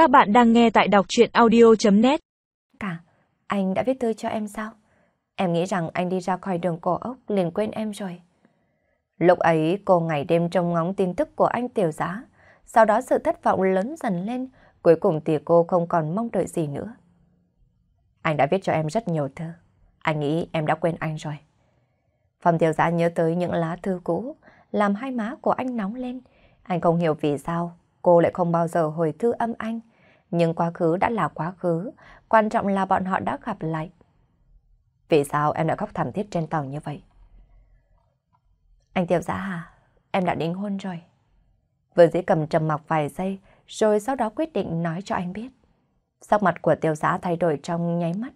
Các bạn đang nghe tại đọc chuyện audio.net Cả, anh đã viết thư cho em sao? Em nghĩ rằng anh đi ra khỏi đường cổ ốc liền quên em rồi. Lúc ấy cô ngày đêm trông ngóng tin tức của anh tiểu giá. Sau đó sự thất vọng lớn dần lên, cuối cùng thì cô không còn mong đợi gì nữa. Anh đã viết cho em rất nhiều thư. Anh nghĩ em đã quên anh rồi. Phòng tiểu giá nhớ tới những lá thư cũ, làm hai má của anh nóng lên. Anh không hiểu vì sao cô lại không bao giờ hồi thư âm anh. Nhưng quá khứ đã là quá khứ, quan trọng là bọn họ đã gặp lại. Vì sao em đã khóc thảm thiết trên tàu như vậy? Anh Tiểu Giã hà em đã đính hôn rồi. Vừa dĩ cầm trầm mặc vài giây, rồi sau đó quyết định nói cho anh biết. Sắc mặt của Tiểu Giã thay đổi trong nháy mắt.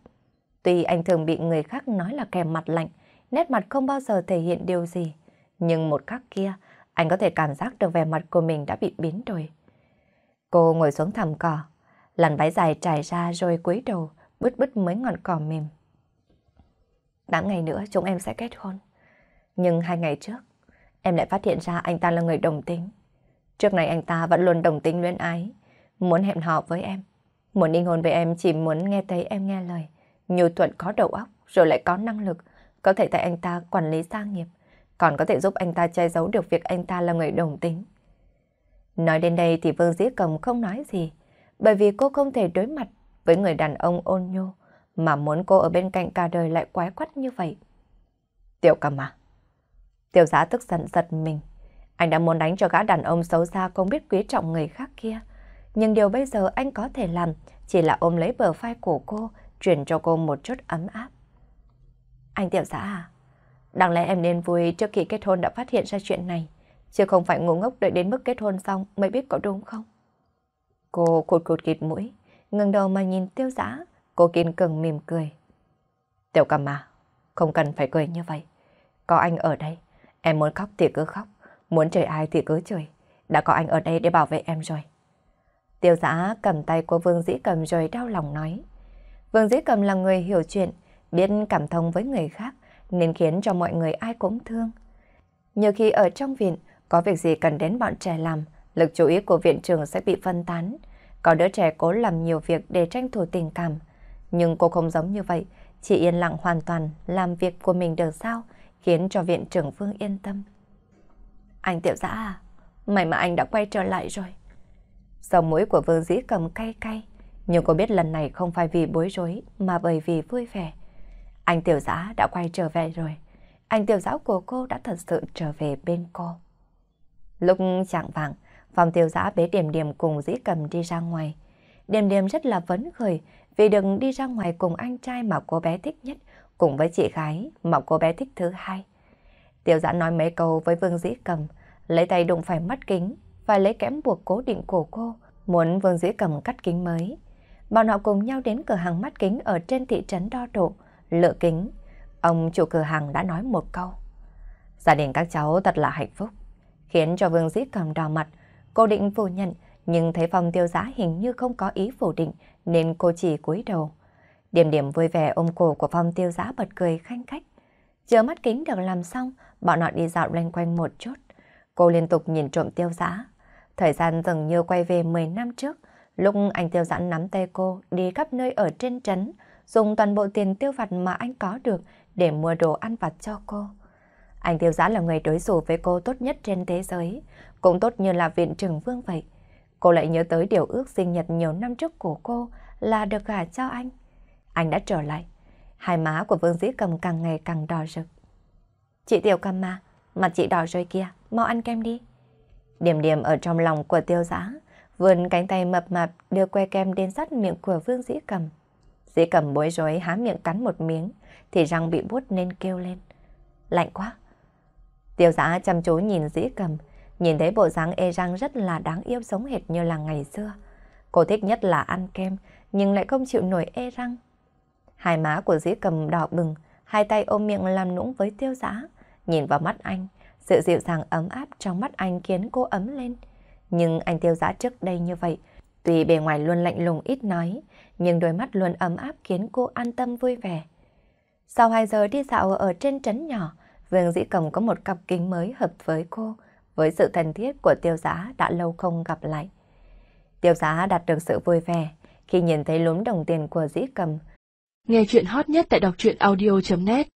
Tuy anh thường bị người khác nói là kèm mặt lạnh, nét mặt không bao giờ thể hiện điều gì. Nhưng một khắc kia, anh có thể cảm giác được vẻ mặt của mình đã bị biến đổi. Cô ngồi xuống thảm cỏ, làn váy dài trải ra rồi cúi đầu, bứt bứt mấy ngọn cỏ mềm. Tám ngày nữa chúng em sẽ kết hôn. Nhưng hai ngày trước, em lại phát hiện ra anh ta là người đồng tính. Trước này anh ta vẫn luôn đồng tính luyến ái, muốn hẹn hò với em. Muốn đính hôn với em chỉ muốn nghe thấy em nghe lời. nhu Thuận có đầu óc, rồi lại có năng lực, có thể tại anh ta quản lý gia nghiệp, còn có thể giúp anh ta che giấu được việc anh ta là người đồng tính. Nói đến đây thì Vương Dĩ Cầm không nói gì, bởi vì cô không thể đối mặt với người đàn ông ôn nhu, mà muốn cô ở bên cạnh cả đời lại quái quắt như vậy. Tiểu Cầm à? Tiểu giá tức giận giật mình. Anh đã muốn đánh cho gã đàn ông xấu xa không biết quý trọng người khác kia. Nhưng điều bây giờ anh có thể làm chỉ là ôm lấy bờ vai của cô, truyền cho cô một chút ấm áp. Anh Tiểu giá à? Đáng lẽ em nên vui trước khi kết hôn đã phát hiện ra chuyện này, chứ không phải ngu ngốc đợi đến mức kết hôn xong mới biết có đúng không? Cô cụt cụt kịt mũi, ngừng đầu mà nhìn tiêu giã, cô kiên cường mỉm cười. Tiểu cầm mà không cần phải cười như vậy. Có anh ở đây, em muốn khóc thì cứ khóc, muốn trời ai thì cứ trời. Đã có anh ở đây để bảo vệ em rồi. Tiêu giã cầm tay của Vương Dĩ Cầm rồi đau lòng nói. Vương Dĩ Cầm là người hiểu chuyện, biết cảm thông với người khác, nên khiến cho mọi người ai cũng thương. Nhiều khi ở trong viện, có việc gì cần đến bọn trẻ làm, lực chú ý của viện trưởng sẽ bị phân tán. Có đứa trẻ cố làm nhiều việc để tranh thủ tình cảm. Nhưng cô không giống như vậy, chỉ yên lặng hoàn toàn làm việc của mình được sao, khiến cho viện trưởng Phương yên tâm. Anh tiểu giã à, may mà anh đã quay trở lại rồi. Dòng mũi của Vương Dĩ cầm cay cay, nhưng cô biết lần này không phải vì bối rối mà bởi vì vui vẻ. Anh tiểu giã đã quay trở về rồi. Anh tiểu dã của cô đã thật sự trở về bên cô. Lúc chạng vàng, phòng tiểu giã bế điểm điểm cùng dĩ cầm đi ra ngoài. Điểm điểm rất là vấn khởi vì đừng đi ra ngoài cùng anh trai mà cô bé thích nhất, cùng với chị gái mà cô bé thích thứ hai. Tiểu giã nói mấy câu với Vương Dĩ Cầm, lấy tay đụng phải mắt kính và lấy kẽm buộc cố định cổ cô, muốn Vương Dĩ Cầm cắt kính mới. Bọn họ cùng nhau đến cửa hàng mắt kính ở trên thị trấn đo độ, lựa kính. Ông chủ cửa hàng đã nói một câu. Gia đình các cháu thật là hạnh phúc, khiến cho Vương Dĩ Cầm đỏ mặt. Cô định phủ nhận, nhưng thấy phòng tiêu giá hình như không có ý phủ định, nên cô chỉ cúi đầu. Điểm điểm vui vẻ ôm cổ của phong tiêu giá bật cười khanh khách. Chờ mắt kính được làm xong, bọn họ đi dạo loanh quanh một chút. Cô liên tục nhìn trộm tiêu giá. Thời gian dường như quay về 10 năm trước, lúc anh tiêu giãn nắm tay cô đi khắp nơi ở trên trấn, dùng toàn bộ tiền tiêu vặt mà anh có được để mua đồ ăn vặt cho cô. Anh tiêu Giá là người đối xử với cô tốt nhất trên thế giới, cũng tốt như là viện trưởng vương vậy. Cô lại nhớ tới điều ước sinh nhật nhiều năm trước của cô là được gả cho anh. Anh đã trở lại. Hai má của Vương Dĩ Cầm càng ngày càng đỏ rực. Chị Tiểu Cầm mà, mặt chị đỏ rồi kia mau ăn kem đi. Điểm điểm ở trong lòng của tiêu Giá, vươn cánh tay mập mạp đưa que kem đến sát miệng của Vương Dĩ Cầm. Dĩ Cầm bối rối há miệng cắn một miếng, thì răng bị bút nên kêu lên. Lạnh quá. Tiêu giã chăm chú nhìn Dĩ Cầm, nhìn thấy bộ dáng ê răng rất là đáng yêu giống hệt như là ngày xưa. Cô thích nhất là ăn kem, nhưng lại không chịu nổi ê răng. Hai má của dĩ cầm đỏ bừng, hai tay ôm miệng làm nũng với tiêu giã. Nhìn vào mắt anh, sự dịu dàng ấm áp trong mắt anh khiến cô ấm lên. Nhưng anh tiêu giã trước đây như vậy, tuy bề ngoài luôn lạnh lùng ít nói, nhưng đôi mắt luôn ấm áp khiến cô an tâm vui vẻ. Sau 2 giờ đi dạo ở trên trấn nhỏ, Vương Dĩ Cầm có một cặp kính mới hợp với cô, với sự thân thiết của tiêu giá đã lâu không gặp lại. Tiêu giá đạt được sự vui vẻ khi nhìn thấy lúm đồng tiền của dĩ cầm. Nghe chuyện hot nhất tại đọc truyện audio.net